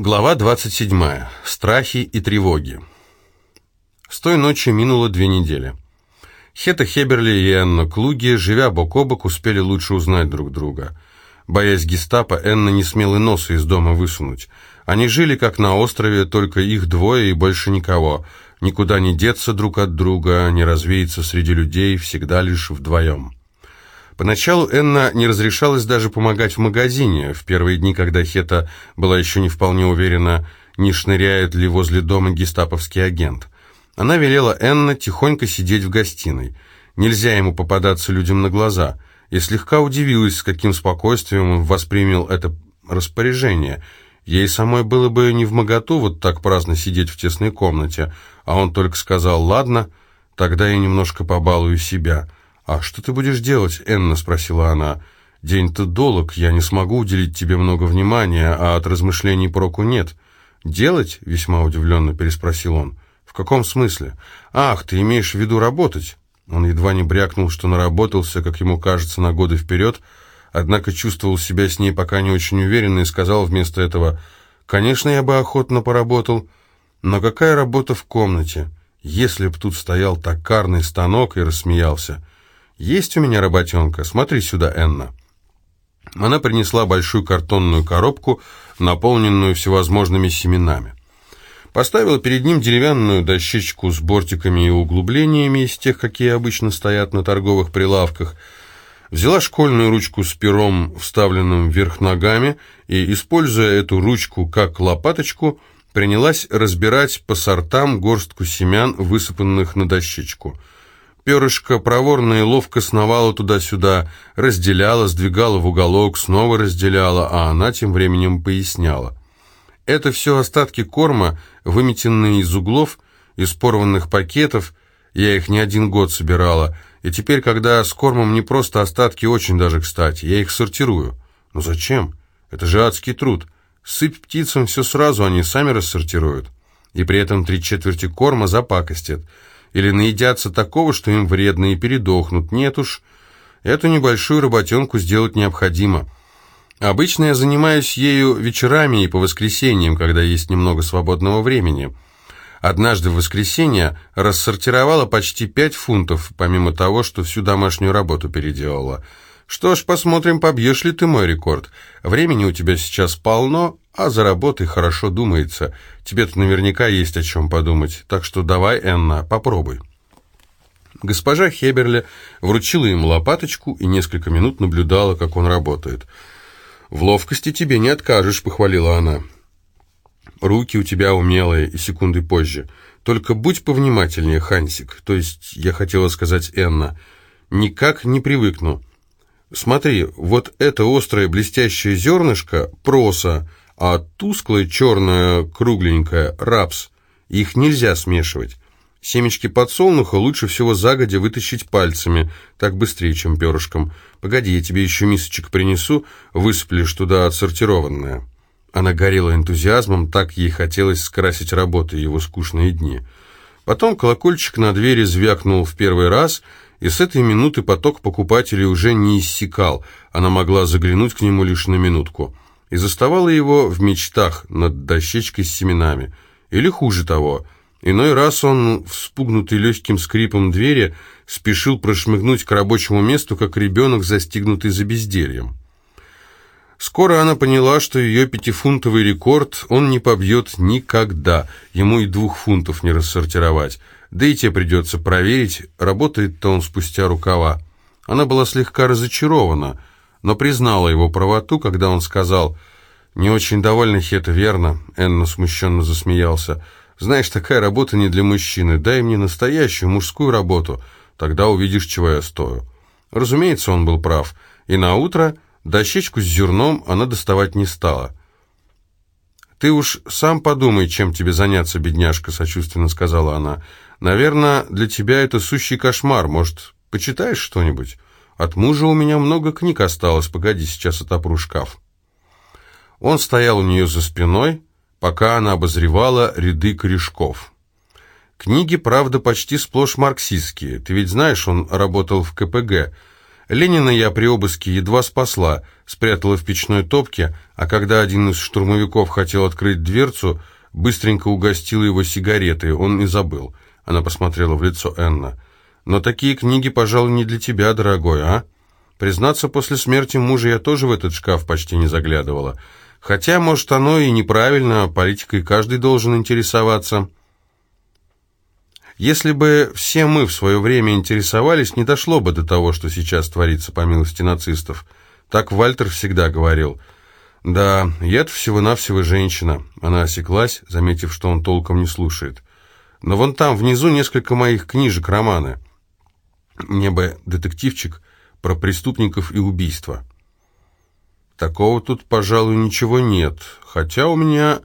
Глава 27. Страхи и тревоги. С той ночи минуло две недели. Хета Хеберли и Энна Клуги, живя бок о бок, успели лучше узнать друг друга. Боясь гестапо, Энна не смела носа из дома высунуть. Они жили как на острове, только их двое и больше никого. Никуда не деться друг от друга, не развеяться среди людей, всегда лишь вдвоем. Поначалу Энна не разрешалась даже помогать в магазине. В первые дни, когда Хета была еще не вполне уверена, не шныряет ли возле дома гестаповский агент. Она велела Энна тихонько сидеть в гостиной. Нельзя ему попадаться людям на глаза. И слегка удивилась, с каким спокойствием он воспринял это распоряжение. Ей самой было бы не в моготу вот так праздно сидеть в тесной комнате, а он только сказал «Ладно, тогда я немножко побалую себя». «А что ты будешь делать, Энна?» — спросила она. «День-то долг, я не смогу уделить тебе много внимания, а от размышлений проку нет». «Делать?» — весьма удивленно переспросил он. «В каком смысле?» «Ах, ты имеешь в виду работать?» Он едва не брякнул, что наработался, как ему кажется, на годы вперед, однако чувствовал себя с ней пока не очень уверенно и сказал вместо этого «Конечно, я бы охотно поработал, но какая работа в комнате? Если б тут стоял токарный станок и рассмеялся». «Есть у меня работенка. Смотри сюда, Энна». Она принесла большую картонную коробку, наполненную всевозможными семенами. Поставила перед ним деревянную дощечку с бортиками и углублениями из тех, какие обычно стоят на торговых прилавках, взяла школьную ручку с пером, вставленным вверх ногами, и, используя эту ручку как лопаточку, принялась разбирать по сортам горстку семян, высыпанных на дощечку – Перышко проворно и ловко сновало туда-сюда, разделяла, сдвигала в уголок, снова разделяла, а она тем временем поясняла. Это все остатки корма, выметенные из углов, из порванных пакетов, я их не один год собирала, и теперь, когда с кормом не просто остатки, очень даже кстати, я их сортирую. Но зачем? Это же адский труд. Сыпь птицам все сразу, они сами рассортируют. И при этом три четверти корма запакостят – или наедятся такого, что им вредно, и передохнут. Нет уж, эту небольшую работенку сделать необходимо. Обычно я занимаюсь ею вечерами и по воскресеньям, когда есть немного свободного времени. Однажды в воскресенье рассортировала почти пять фунтов, помимо того, что всю домашнюю работу переделала. Что ж, посмотрим, побьешь ли ты мой рекорд. Времени у тебя сейчас полно, а за работой хорошо думается. Тебе-то наверняка есть о чем подумать, так что давай, Энна, попробуй». Госпожа Хеберли вручила ему лопаточку и несколько минут наблюдала, как он работает. «В ловкости тебе не откажешь», — похвалила она. «Руки у тебя умелые, и секунды позже. Только будь повнимательнее, Хансик, то есть, я хотела сказать Энна. Никак не привыкну. Смотри, вот это острое блестящее зернышко — проса, а тусклое черное кругленькое – рапс. Их нельзя смешивать. Семечки подсолнуха лучше всего загодя вытащить пальцами, так быстрее, чем перышком. Погоди, я тебе еще мисочек принесу, высыплешь туда отсортированное». Она горела энтузиазмом, так ей хотелось скрасить работы его скучные дни. Потом колокольчик на двери звякнул в первый раз, и с этой минуты поток покупателей уже не иссякал, она могла заглянуть к нему лишь на минутку и заставала его в мечтах над дощечкой с семенами. Или хуже того, иной раз он, вспугнутый легким скрипом двери, спешил прошмыгнуть к рабочему месту, как ребенок, застигнутый за бездельем. Скоро она поняла, что ее пятифунтовый рекорд он не побьет никогда, ему и двух фунтов не рассортировать, да и те придется проверить, работает-то он спустя рукава. Она была слегка разочарована – но признала его правоту, когда он сказал «Не очень довольна Хета, верно?» Энна смущенно засмеялся. «Знаешь, такая работа не для мужчины. Дай мне настоящую мужскую работу. Тогда увидишь, чего я стою». Разумеется, он был прав. И на утро дощечку с зерном она доставать не стала. «Ты уж сам подумай, чем тебе заняться, бедняжка», — сочувственно сказала она. «Наверное, для тебя это сущий кошмар. Может, почитаешь что-нибудь?» От мужа у меня много книг осталось, погоди, сейчас отопру шкаф. Он стоял у нее за спиной, пока она обозревала ряды корешков. Книги, правда, почти сплошь марксистские. Ты ведь знаешь, он работал в КПГ. Ленина я при обыске едва спасла, спрятала в печной топке, а когда один из штурмовиков хотел открыть дверцу, быстренько угостила его сигаретой, он и забыл. Она посмотрела в лицо Энна. «Но такие книги, пожалуй, не для тебя, дорогой, а? Признаться, после смерти мужа я тоже в этот шкаф почти не заглядывала. Хотя, может, оно и неправильно, политикой каждый должен интересоваться». Если бы все мы в свое время интересовались, не дошло бы до того, что сейчас творится по милости нацистов. Так Вальтер всегда говорил. «Да, я-то всего-навсего женщина». Она осеклась, заметив, что он толком не слушает. «Но вон там, внизу, несколько моих книжек, романы. Мне бы детективчик про преступников и убийства». «Такого тут, пожалуй, ничего нет. Хотя у меня,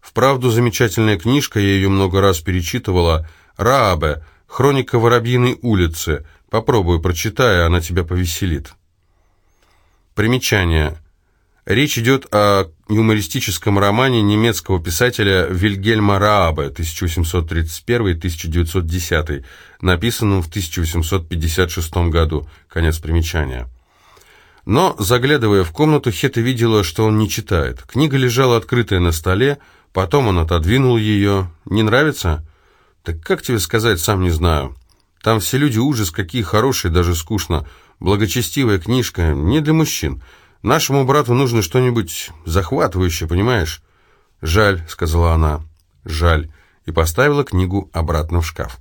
вправду, замечательная книжка, я ее много раз перечитывала — Раабе, хроника Воробьиной улицы. Попробуй, прочитай, она тебя повеселит. Примечание. Речь идет о юмористическом романе немецкого писателя Вильгельма Раабе 1831-1910, написанном в 1856 году. Конец примечания. Но, заглядывая в комнату, Хета видела, что он не читает. Книга лежала открытая на столе, потом он отодвинул ее. «Не нравится?» «Так как тебе сказать, сам не знаю. Там все люди ужас, какие хорошие, даже скучно. Благочестивая книжка, не для мужчин. Нашему брату нужно что-нибудь захватывающее, понимаешь?» «Жаль», — сказала она, — «жаль», и поставила книгу обратно в шкаф.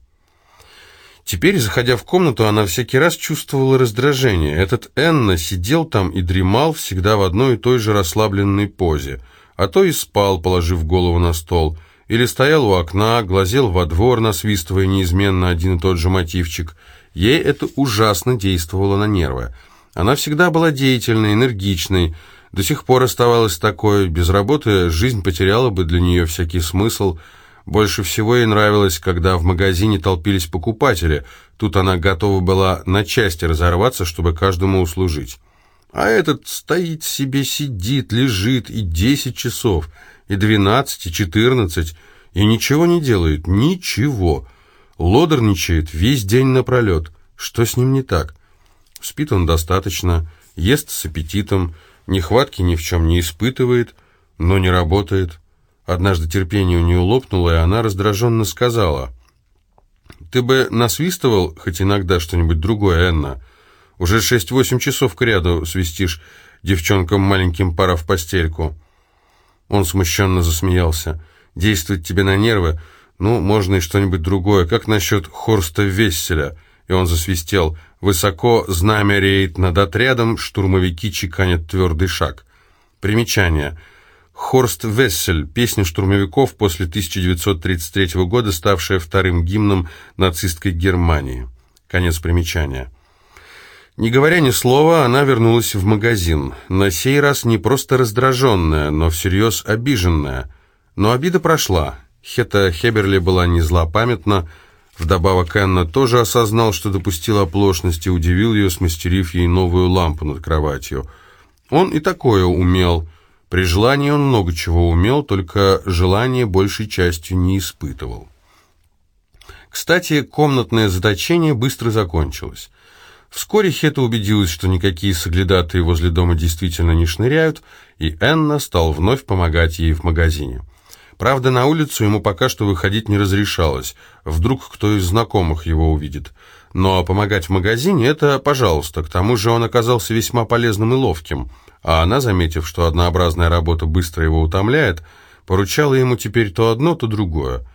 Теперь, заходя в комнату, она всякий раз чувствовала раздражение. Этот Энна сидел там и дремал всегда в одной и той же расслабленной позе, а то и спал, положив голову на стол — или стоял у окна, глазел во двор, насвистывая неизменно один и тот же мотивчик. Ей это ужасно действовало на нервы. Она всегда была деятельной, энергичной, до сих пор оставалась такой. Без работы жизнь потеряла бы для нее всякий смысл. Больше всего ей нравилось, когда в магазине толпились покупатели. Тут она готова была на части разорваться, чтобы каждому услужить. А этот стоит себе, сидит, лежит и десять часов – и двенадцать, и четырнадцать, и ничего не делает, ничего. Лодорничает весь день напролет. Что с ним не так? Спит он достаточно, ест с аппетитом, нехватки ни в чем не испытывает, но не работает. Однажды терпение у нее лопнуло, и она раздраженно сказала, «Ты бы насвистывал хоть иногда что-нибудь другое, Энна. Уже шесть-восемь часов к ряду свистишь девчонкам маленьким пора в постельку». Он смущенно засмеялся. «Действует тебе на нервы? Ну, можно и что-нибудь другое. Как насчет Хорста Весселя?» И он засвистел. «Высоко знамя реет над отрядом, штурмовики чеканят твердый шаг». Примечание. Хорст Вессель, песня штурмовиков после 1933 года, ставшая вторым гимном нацистской Германии. Конец примечания. Не говоря ни слова, она вернулась в магазин. На сей раз не просто раздраженная, но всерьез обиженная. Но обида прошла. Хета Хеберли была не злопамятна. Вдобавок Энна тоже осознал, что допустил оплошность и удивил ее, смастерив ей новую лампу над кроватью. Он и такое умел. При желании он много чего умел, только желание большей частью не испытывал. Кстати, комнатное заточение быстро закончилось. Вскоре Хета убедилась, что никакие соглядатые возле дома действительно не шныряют, и Энна стал вновь помогать ей в магазине. Правда, на улицу ему пока что выходить не разрешалось, вдруг кто из знакомых его увидит. Но помогать в магазине – это пожалуйста, к тому же он оказался весьма полезным и ловким, а она, заметив, что однообразная работа быстро его утомляет, поручала ему теперь то одно, то другое.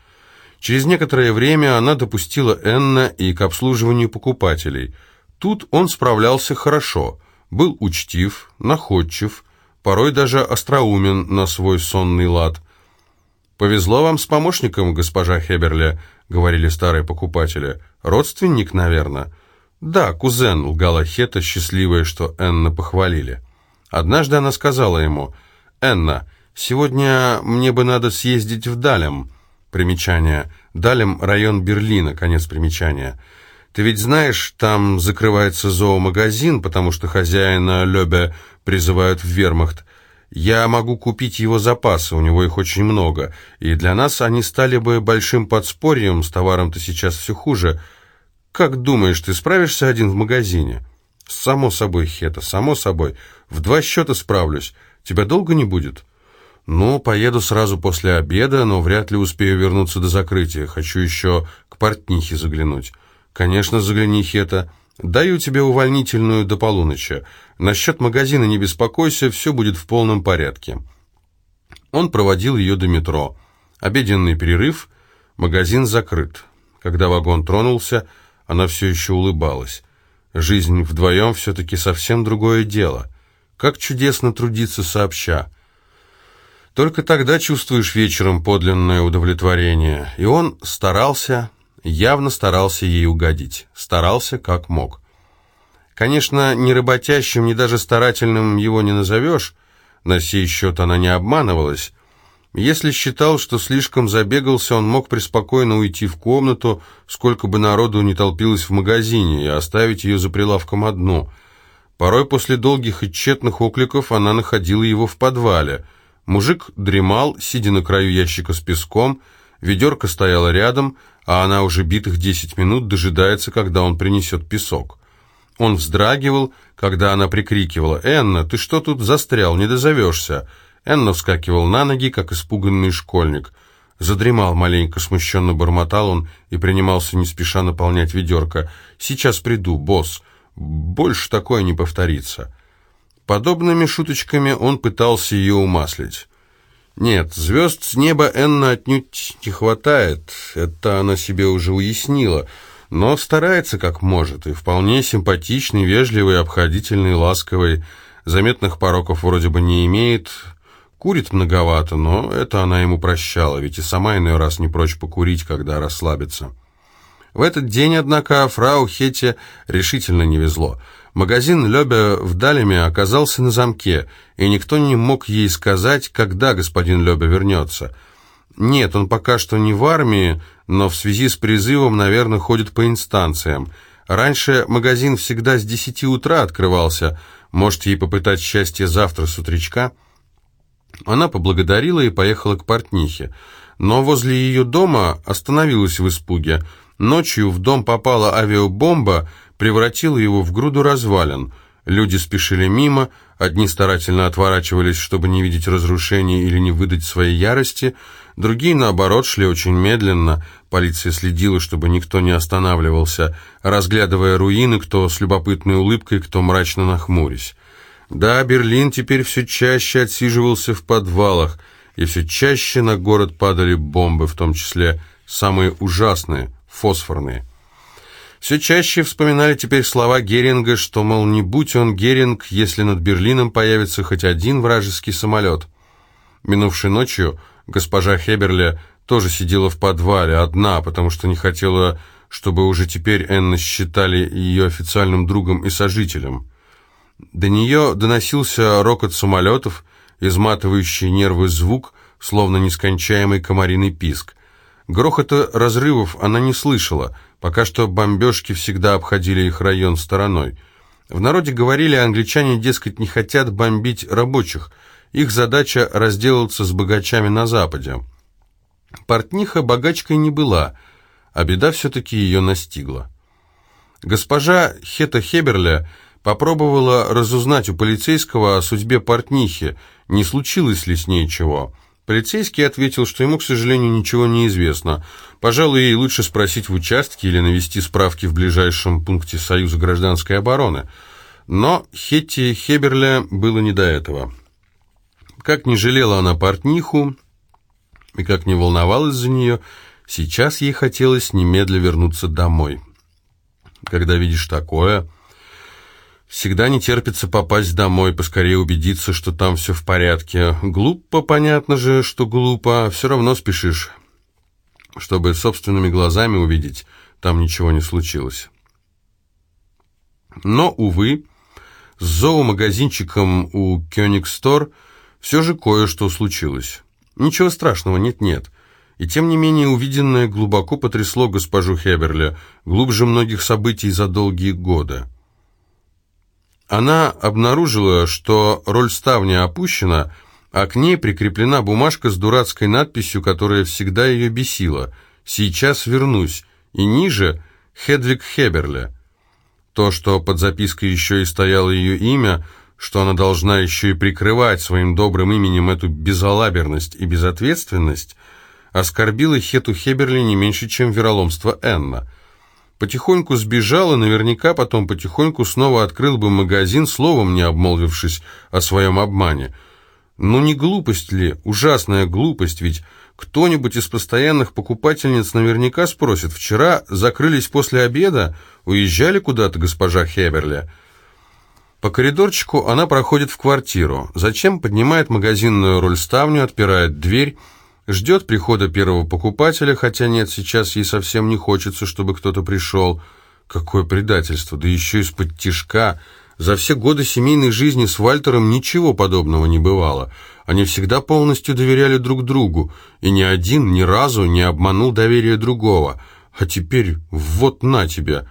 Через некоторое время она допустила Энна и к обслуживанию покупателей – Тут он справлялся хорошо, был учтив, находчив, порой даже остроумен на свой сонный лад. «Повезло вам с помощником, госпожа Хеберле», — говорили старые покупатели. «Родственник, наверное». «Да, кузен», — лгала Хета, счастливая, что Энна похвалили. Однажды она сказала ему, «Энна, сегодня мне бы надо съездить в Далем». Примечание. Далем — район Берлина, конец примечания. Ты ведь знаешь, там закрывается зоомагазин, потому что хозяина Лёбе призывают в вермахт. Я могу купить его запасы, у него их очень много, и для нас они стали бы большим подспорьем, с товаром-то сейчас все хуже. Как думаешь, ты справишься один в магазине?» «Само собой, Хета, само собой. В два счета справлюсь. Тебя долго не будет?» «Ну, поеду сразу после обеда, но вряд ли успею вернуться до закрытия. Хочу еще к портнихе заглянуть». «Конечно, загляни, Хета. Даю тебе увольнительную до полуночи. Насчет магазина не беспокойся, все будет в полном порядке». Он проводил ее до метро. Обеденный перерыв, магазин закрыт. Когда вагон тронулся, она все еще улыбалась. Жизнь вдвоем все-таки совсем другое дело. Как чудесно трудиться сообща. Только тогда чувствуешь вечером подлинное удовлетворение. И он старался, явно старался ей угодить. Старался как мог. Конечно, ни работящим, ни даже старательным его не назовешь. На сей счет она не обманывалась. Если считал, что слишком забегался, он мог преспокойно уйти в комнату, сколько бы народу не толпилось в магазине, и оставить ее за прилавком одну. Порой после долгих и тщетных окликов она находила его в подвале – Мужик дремал, сидя на краю ящика с песком, ведерко стояло рядом, а она уже битых десять минут дожидается, когда он принесет песок. Он вздрагивал, когда она прикрикивала «Энна, ты что тут застрял, не дозовешься?» Энна вскакивал на ноги, как испуганный школьник. Задремал маленько, смущенно бормотал он и принимался не спеша наполнять ведерко. «Сейчас приду, босс. Больше такое не повторится». Подобными шуточками он пытался ее умаслить. Нет, звезд с неба Энна отнюдь не хватает, это она себе уже уяснила, но старается как может, и вполне симпатичный, вежливый, обходительный, ласковый, заметных пороков вроде бы не имеет, курит многовато, но это она ему прощала, ведь и сама иной раз не прочь покурить, когда расслабится. В этот день, однако, фрау Хете решительно не везло – Магазин Лёбе в Далеме оказался на замке, и никто не мог ей сказать, когда господин Лёбе вернется. Нет, он пока что не в армии, но в связи с призывом, наверное, ходит по инстанциям. Раньше магазин всегда с десяти утра открывался. Может, ей попытать счастье завтра с утречка? Она поблагодарила и поехала к портнихе. Но возле ее дома остановилась в испуге. Ночью в дом попала авиабомба, превратила его в груду развалин. Люди спешили мимо, одни старательно отворачивались, чтобы не видеть разрушений или не выдать своей ярости, другие, наоборот, шли очень медленно. Полиция следила, чтобы никто не останавливался, разглядывая руины, кто с любопытной улыбкой, кто мрачно нахмурясь. Да, Берлин теперь все чаще отсиживался в подвалах, и все чаще на город падали бомбы, в том числе самые ужасные, фосфорные. Все чаще вспоминали теперь слова Геринга, что, мол, не будь он Геринг, если над Берлином появится хоть один вражеский самолет. Минувшей ночью госпожа Хеберле тоже сидела в подвале, одна, потому что не хотела, чтобы уже теперь Энна считали ее официальным другом и сожителем. До нее доносился рокот самолетов, изматывающий нервы звук, словно нескончаемый комариный писк. Грохота разрывов она не слышала, пока что бомбежки всегда обходили их район стороной. В народе говорили, англичане, дескать, не хотят бомбить рабочих, их задача разделаться с богачами на Западе. Портниха богачкой не была, а беда все-таки ее настигла. Госпожа Хета Хеберля попробовала разузнать у полицейского о судьбе портнихи, не случилось ли с ней чего – Полицейский ответил, что ему, к сожалению, ничего не известно. Пожалуй, ей лучше спросить в участке или навести справки в ближайшем пункте Союза гражданской обороны. Но Хетти Хеберле было не до этого. Как не жалела она портниху и как не волновалась за нее, сейчас ей хотелось немедля вернуться домой. Когда видишь такое, Всегда не терпится попасть домой, поскорее убедиться, что там все в порядке. Глупо, понятно же, что глупо, все равно спешишь, чтобы собственными глазами увидеть, там ничего не случилось. Но, увы, с зоомагазинчиком у Кёнигстор все же кое-что случилось. Ничего страшного, нет-нет. И тем не менее увиденное глубоко потрясло госпожу Хеберля, глубже многих событий за долгие годы. Она обнаружила, что роль ставня опущена, а к ней прикреплена бумажка с дурацкой надписью, которая всегда ее бесила «Сейчас вернусь», и ниже «Хедвиг Хеберле». То, что под запиской еще и стояло ее имя, что она должна еще и прикрывать своим добрым именем эту безалаберность и безответственность, оскорбило Хету Хеберли не меньше, чем вероломство Энна. Потихоньку сбежал и наверняка потом потихоньку снова открыл бы магазин, словом не обмолвившись о своем обмане. Ну не глупость ли, ужасная глупость, ведь кто-нибудь из постоянных покупательниц наверняка спросит, вчера закрылись после обеда, уезжали куда-то госпожа Хеберли? По коридорчику она проходит в квартиру, зачем поднимает магазинную рольставню, отпирает дверь, ждет прихода первого покупателя, хотя нет, сейчас ей совсем не хочется, чтобы кто-то пришел. Какое предательство, да еще из-под тишка. За все годы семейной жизни с Вальтером ничего подобного не бывало. Они всегда полностью доверяли друг другу, и ни один ни разу не обманул доверие другого. А теперь вот на тебе.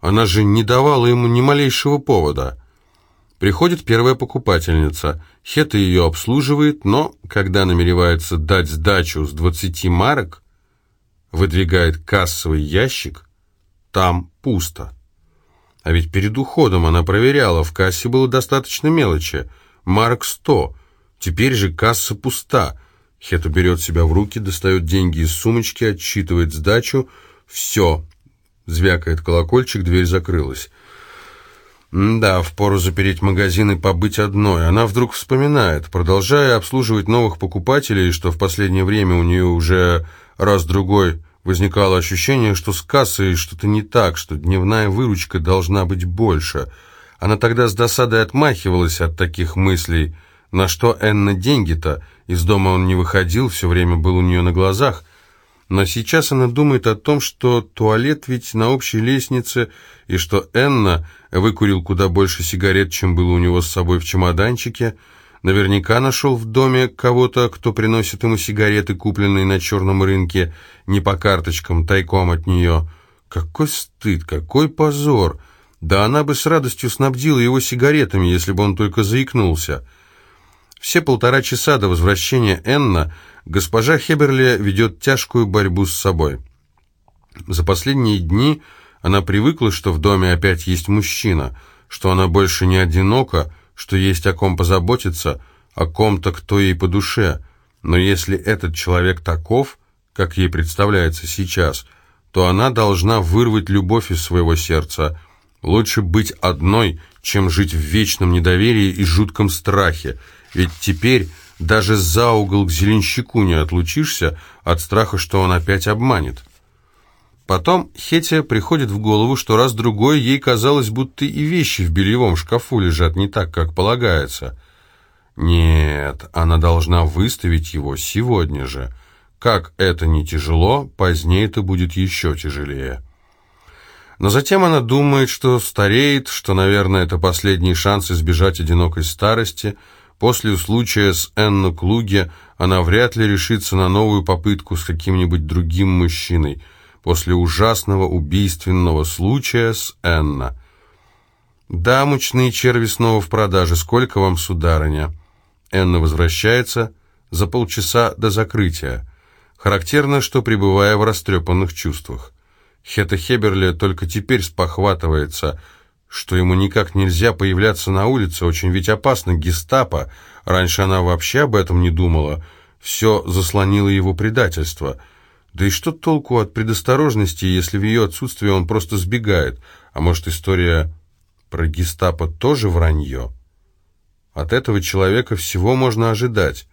Она же не давала ему ни малейшего повода. Приходит первая покупательница. Хета ее обслуживает, но, когда намеревается дать сдачу с 20 марок, выдвигает кассовый ящик, там пусто. А ведь перед уходом она проверяла, в кассе было достаточно мелочи. Марк 100. Теперь же касса пуста. Хета берет себя в руки, достает деньги из сумочки, отсчитывает сдачу. Все. Звякает колокольчик, дверь закрылась. Да, впору запереть магазин и побыть одной. Она вдруг вспоминает, продолжая обслуживать новых покупателей, что в последнее время у нее уже раз-другой возникало ощущение, что с кассой что-то не так, что дневная выручка должна быть больше. Она тогда с досадой отмахивалась от таких мыслей. На что Энна деньги-то? Из дома он не выходил, все время был у нее на глазах. Но сейчас она думает о том, что туалет ведь на общей лестнице, и что Энна выкурил куда больше сигарет, чем было у него с собой в чемоданчике. Наверняка нашел в доме кого-то, кто приносит ему сигареты, купленные на черном рынке, не по карточкам, тайком от нее. Какой стыд, какой позор! Да она бы с радостью снабдила его сигаретами, если бы он только заикнулся. Все полтора часа до возвращения Энна госпожа Хеберли ведет тяжкую борьбу с собой. За последние дни она привыкла, что в доме опять есть мужчина, что она больше не одинока, что есть о ком позаботиться, о ком-то, кто ей по душе. Но если этот человек таков, как ей представляется сейчас, то она должна вырвать любовь из своего сердца. Лучше быть одной, чем жить в вечном недоверии и жутком страхе, ведь теперь даже за угол к зеленщику не отлучишься от страха, что он опять обманет. Потом Хетя приходит в голову, что раз-другой ей казалось, будто и вещи в бельевом шкафу лежат не так, как полагается. Нет, она должна выставить его сегодня же. Как это не тяжело, позднее это будет еще тяжелее. Но затем она думает, что стареет, что, наверное, это последний шанс избежать одинокой старости – После случая с Энно Клуге она вряд ли решится на новую попытку с каким-нибудь другим мужчиной. После ужасного убийственного случая с Энна. «Да, мучные черви снова в продаже. Сколько вам, сударыня?» Энна возвращается за полчаса до закрытия. Характерно, что пребывая в растрепанных чувствах. Хета Хеберли только теперь спохватывается – что ему никак нельзя появляться на улице, очень ведь опасно, гестапо. Раньше она вообще об этом не думала. Все заслонило его предательство. Да и что толку от предосторожности, если в ее отсутствии он просто сбегает? А может, история про гестапо тоже вранье? От этого человека всего можно ожидать.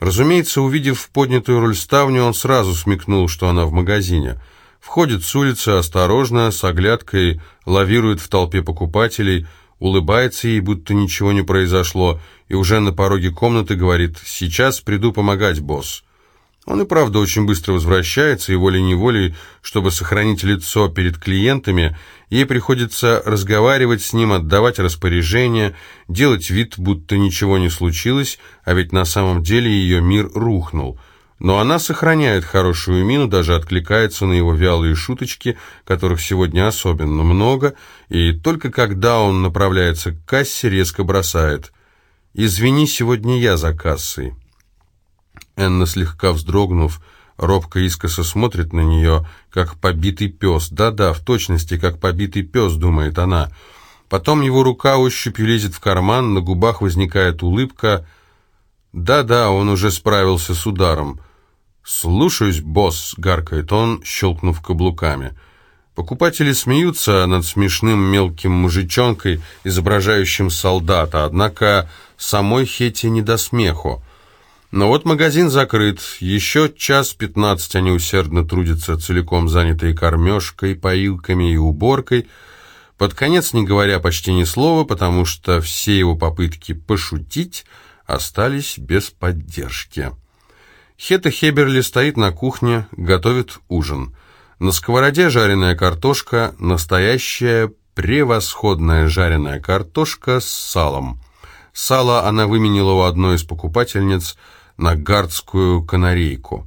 Разумеется, увидев поднятую руль ставню, он сразу смекнул, что она в магазине – Входит с улицы осторожно, с оглядкой, лавирует в толпе покупателей, улыбается ей, будто ничего не произошло, и уже на пороге комнаты говорит «Сейчас приду помогать, босс». Он и правда очень быстро возвращается, и волей-неволей, чтобы сохранить лицо перед клиентами, ей приходится разговаривать с ним, отдавать распоряжения, делать вид, будто ничего не случилось, а ведь на самом деле ее мир рухнул – но она сохраняет хорошую мину, даже откликается на его вялые шуточки, которых сегодня особенно много, и только когда он направляется к кассе, резко бросает «Извини, сегодня я за кассой». Энна, слегка вздрогнув, робко искоса смотрит на нее, как побитый пес. Да-да, в точности, как побитый пес, думает она. Потом его рука ощупью лезет в карман, на губах возникает улыбка. Да-да, он уже справился с ударом. «Слушаюсь, босс», — гаркает он, щелкнув каблуками. Покупатели смеются над смешным мелким мужичонкой, изображающим солдата, однако самой Хете не до смеху. Но вот магазин закрыт, еще час пятнадцать они усердно трудятся, целиком занятые кормежкой, поилками и уборкой, под конец не говоря почти ни слова, потому что все его попытки пошутить остались без поддержки. Хета Хеберли стоит на кухне, готовит ужин. На сковороде жареная картошка, настоящая превосходная жареная картошка с салом. Сало она выменила у одной из покупательниц – на гардскую канарейку.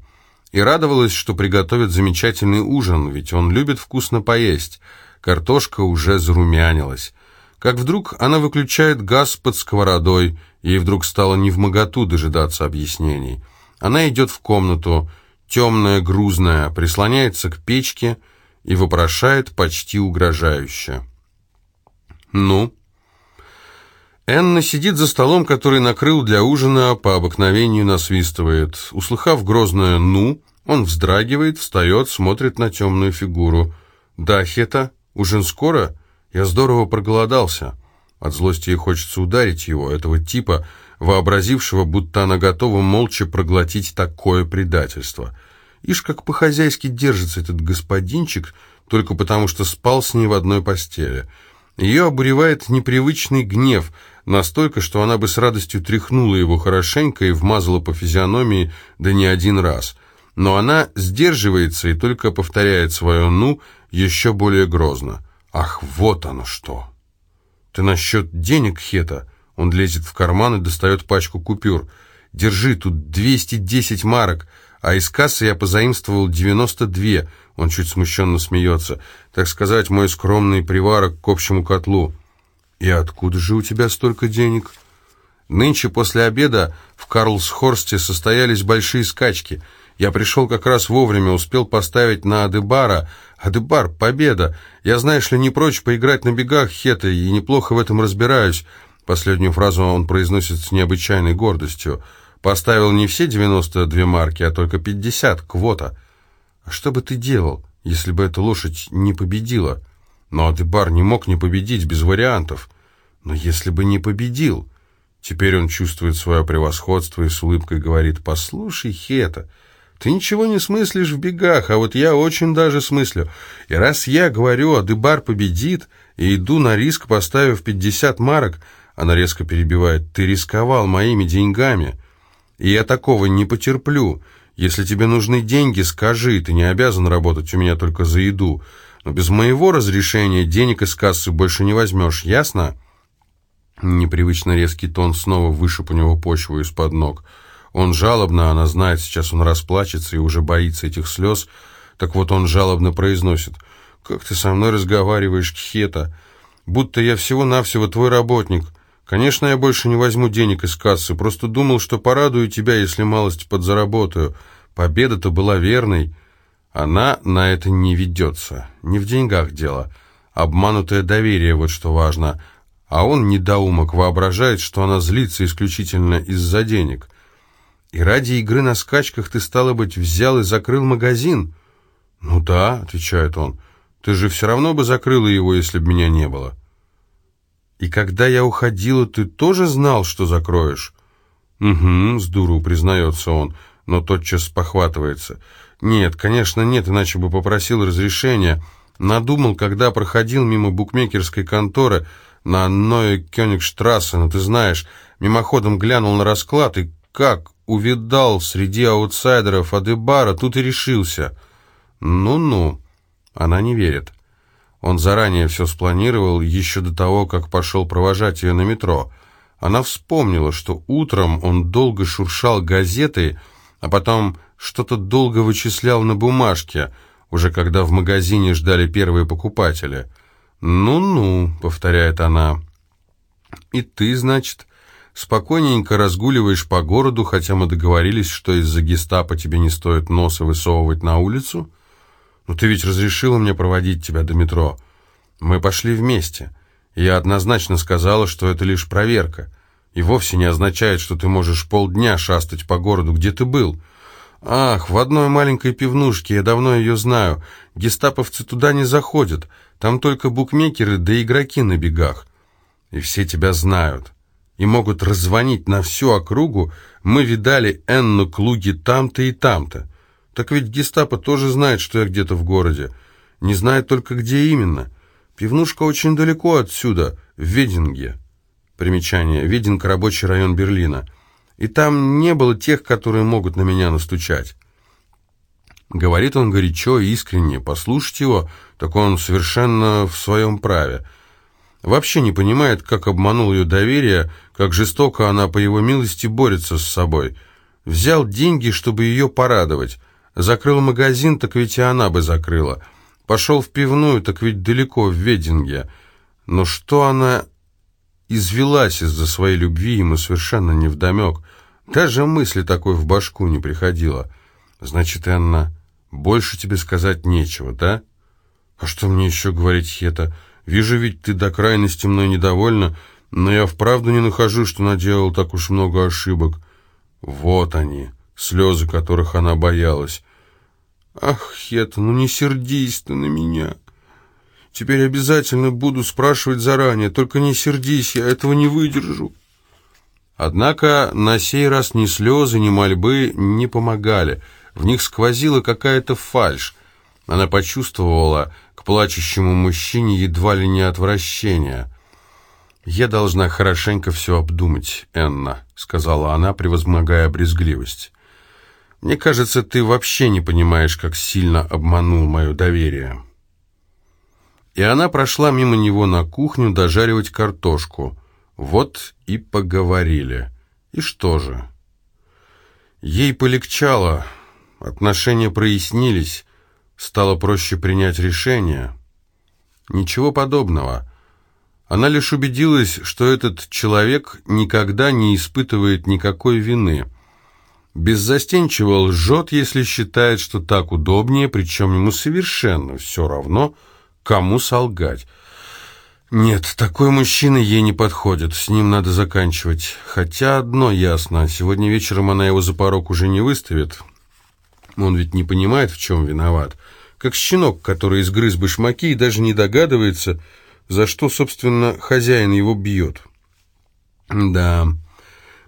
И радовалась, что приготовит замечательный ужин, ведь он любит вкусно поесть. Картошка уже зарумянилась. Как вдруг она выключает газ под сковородой, ей вдруг стало невмоготу дожидаться объяснений. Она идет в комнату, темная, грузная, прислоняется к печке и вопрошает почти угрожающе. «Ну?» Энна сидит за столом, который накрыл для ужина, по обыкновению насвистывает. Услыхав грозное «ну», он вздрагивает, встает, смотрит на темную фигуру. «Да, Хета, ужин скоро? Я здорово проголодался». От злости ей хочется ударить его, этого типа, вообразившего, будто она готова молча проглотить такое предательство. Ишь, как по-хозяйски держится этот господинчик, только потому что спал с ней в одной постели. Ее обуревает непривычный гнев – настолько, что она бы с радостью тряхнула его хорошенько и вмазала по физиономии, да не один раз. Но она сдерживается и только повторяет свое «ну» еще более грозно. «Ах, вот оно что!» «Ты насчет денег, Хета?» Он лезет в карман и достает пачку купюр. «Держи, тут 210 марок, а из кассы я позаимствовал 92». Он чуть смущенно смеется. «Так сказать, мой скромный приварок к общему котлу». «И откуда же у тебя столько денег?» «Нынче после обеда в Карлсхорсте состоялись большие скачки. Я пришел как раз вовремя, успел поставить на Адебара. Адебар, победа! Я, знаешь ли, не прочь поиграть на бегах хета и неплохо в этом разбираюсь». Последнюю фразу он произносит с необычайной гордостью. «Поставил не все 92 марки, а только 50, квота». «А что бы ты делал, если бы эта лошадь не победила?» Но Адебар не мог не победить без вариантов. Но если бы не победил... Теперь он чувствует свое превосходство и с улыбкой говорит, «Послушай, Хета, ты ничего не смыслишь в бегах, а вот я очень даже смыслю. И раз я говорю, Адебар победит, и иду на риск, поставив 50 марок, она резко перебивает, ты рисковал моими деньгами, и я такого не потерплю. Если тебе нужны деньги, скажи, ты не обязан работать у меня только за еду». Но без моего разрешения денег из кассы больше не возьмешь, ясно?» Непривычно резкий тон снова вышиб у него почву из-под ног. Он жалобно, она знает, сейчас он расплачется и уже боится этих слез. Так вот он жалобно произносит. «Как ты со мной разговариваешь, Кхета? Будто я всего-навсего твой работник. Конечно, я больше не возьму денег из кассы, просто думал, что порадую тебя, если малость подзаработаю. Победа-то была верной». Она на это не ведется. Не в деньгах дело. Обманутое доверие, вот что важно. А он, недоумок, воображает, что она злится исключительно из-за денег. И ради игры на скачках ты, стало быть, взял и закрыл магазин? «Ну да», — отвечает он, — «ты же все равно бы закрыла его, если бы меня не было». «И когда я уходила, ты тоже знал, что закроешь?» «Угу», — с дуру признается он, но тотчас похватывается. Нет, конечно, нет, иначе бы попросил разрешения. Надумал, когда проходил мимо букмекерской конторы на Ное Кёнигштрассе, ну ты знаешь, мимоходом глянул на расклад и как увидал среди аутсайдеров Адебара, тут и решился. Ну-ну, она не верит. Он заранее все спланировал еще до того, как пошел провожать ее на метро. Она вспомнила, что утром он долго шуршал газетой, а потом что-то долго вычислял на бумажке, уже когда в магазине ждали первые покупатели. «Ну-ну», — повторяет она. «И ты, значит, спокойненько разгуливаешь по городу, хотя мы договорились, что из-за гестапо тебе не стоит носа высовывать на улицу? Ну ты ведь разрешила мне проводить тебя до метро. Мы пошли вместе. Я однозначно сказала, что это лишь проверка. И вовсе не означает, что ты можешь полдня шастать по городу, где ты был. Ах, в одной маленькой пивнушке, я давно ее знаю. Гестаповцы туда не заходят. Там только букмекеры да игроки на бегах. И все тебя знают и могут раззвонить на всю округу, мы видали Энну Клуги там-то и там-то. Так ведь гестапо тоже знает, что я где-то в городе. Не знает только, где именно. Пивнушка очень далеко отсюда, в Вединге. Примечание. Вединг – рабочий район Берлина. И там не было тех, которые могут на меня настучать. Говорит он горячо и искренне. Послушать его, так он совершенно в своем праве – Вообще не понимает, как обманул ее доверие, как жестоко она, по его милости, борется с собой. Взял деньги, чтобы ее порадовать. Закрыл магазин, так ведь и она бы закрыла. Пошел в пивную, так ведь далеко, в Вединге. Но что она извелась из-за своей любви, ему совершенно невдомек. Даже мысли такой в башку не приходило. Значит, Энна, больше тебе сказать нечего, да? А что мне еще говорить, Хета? Вижу, ведь ты до крайности мной недовольна, но я вправду не нахожу, что наделал так уж много ошибок. Вот они, слезы, которых она боялась. Ах, Хета, ну не сердись ты на меня. Теперь обязательно буду спрашивать заранее, только не сердись, я этого не выдержу. Однако на сей раз ни слезы, ни мольбы не помогали. В них сквозила какая-то фальшь. Она почувствовала, плачущему мужчине едва ли не отвращение. «Я должна хорошенько все обдумать, Энна», — сказала она, превозмогая брезгливость. «Мне кажется, ты вообще не понимаешь, как сильно обманул мое доверие». И она прошла мимо него на кухню дожаривать картошку. Вот и поговорили. И что же? Ей полегчало, отношения прояснились, стало проще принять решение. Ничего подобного. Она лишь убедилась, что этот человек никогда не испытывает никакой вины. Беззастенчиво лжет, если считает, что так удобнее, причем ему совершенно все равно, кому солгать. Нет, такой мужчина ей не подходит, с ним надо заканчивать. Хотя одно ясно, сегодня вечером она его за порог уже не выставит. Он ведь не понимает, в чем виноват как щенок, который изгрыз башмаки и даже не догадывается, за что, собственно, хозяин его бьет. Да,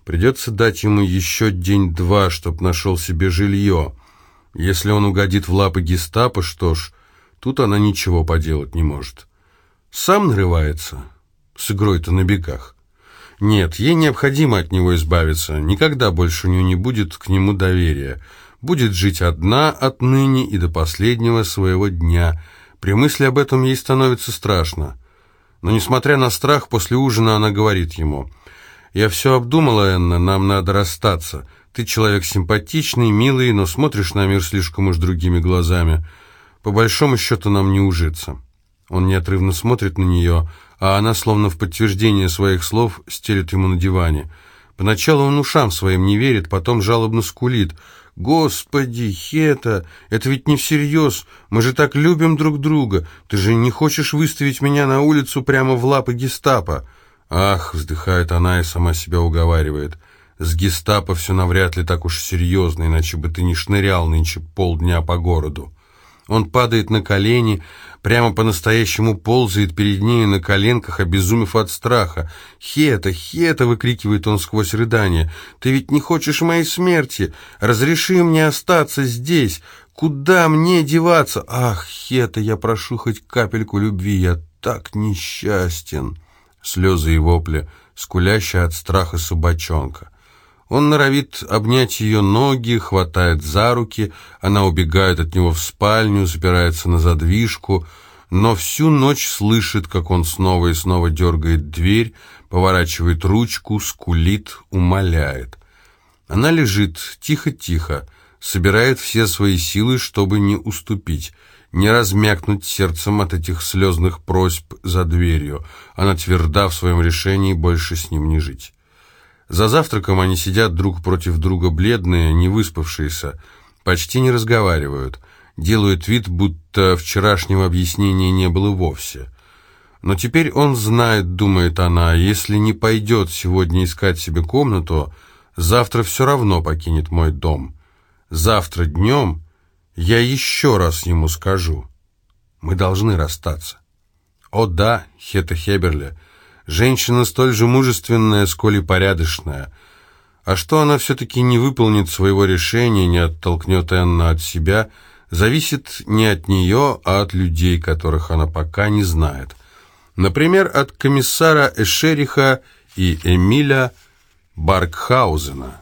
придется дать ему еще день-два, чтоб нашел себе жилье. Если он угодит в лапы гестапо, что ж, тут она ничего поделать не может. Сам нарывается, с игрой-то на бегах. Нет, ей необходимо от него избавиться, никогда больше у нее не будет к нему доверия будет жить одна отныне и до последнего своего дня. При мысли об этом ей становится страшно. Но, несмотря на страх, после ужина она говорит ему, «Я все обдумала, Энна, нам надо расстаться. Ты человек симпатичный, милый, но смотришь на мир слишком уж другими глазами. По большому счету нам не ужиться». Он неотрывно смотрит на нее, а она, словно в подтверждение своих слов, стелит ему на диване. Поначалу он ушам своим не верит, потом жалобно скулит – «Господи, Хета, это ведь не всерьез. Мы же так любим друг друга. Ты же не хочешь выставить меня на улицу прямо в лапы гестапо?» «Ах», — вздыхает она и сама себя уговаривает. «С гестапо все навряд ли так уж серьезно, иначе бы ты не шнырял нынче полдня по городу». Он падает на колени, прямо по-настоящему ползает перед ней на коленках, обезумев от страха. «Хета, Хета!» — выкрикивает он сквозь рыдание. «Ты ведь не хочешь моей смерти! Разреши мне остаться здесь! Куда мне деваться? Ах, Хета, я прошу хоть капельку любви, я так несчастен!» Слезы и вопли, скулящая от страха собачонка. Он норовит обнять ее ноги, хватает за руки, она убегает от него в спальню, запирается на задвижку, но всю ночь слышит, как он снова и снова дергает дверь, поворачивает ручку, скулит, умоляет. Она лежит тихо-тихо, собирает все свои силы, чтобы не уступить, не размякнуть сердцем от этих слезных просьб за дверью. Она тверда в своем решении больше с ним не жить. За завтраком они сидят друг против друга бледные, не выспавшиеся, почти не разговаривают, делают вид, будто вчерашнего объяснения не было вовсе. Но теперь он знает, думает она, если не пойдет сегодня искать себе комнату, завтра все равно покинет мой дом. Завтра днем я еще раз ему скажу. Мы должны расстаться. О да, Хета Хеберли, женщина столь же мужественная, сколь и порядочная. А что она все-таки не выполнит своего решения, не оттолкнет Энна от себя, зависит не от нее, а от людей, которых она пока не знает. Например, от комиссара Эшериха и Эмиля Баркхаузена.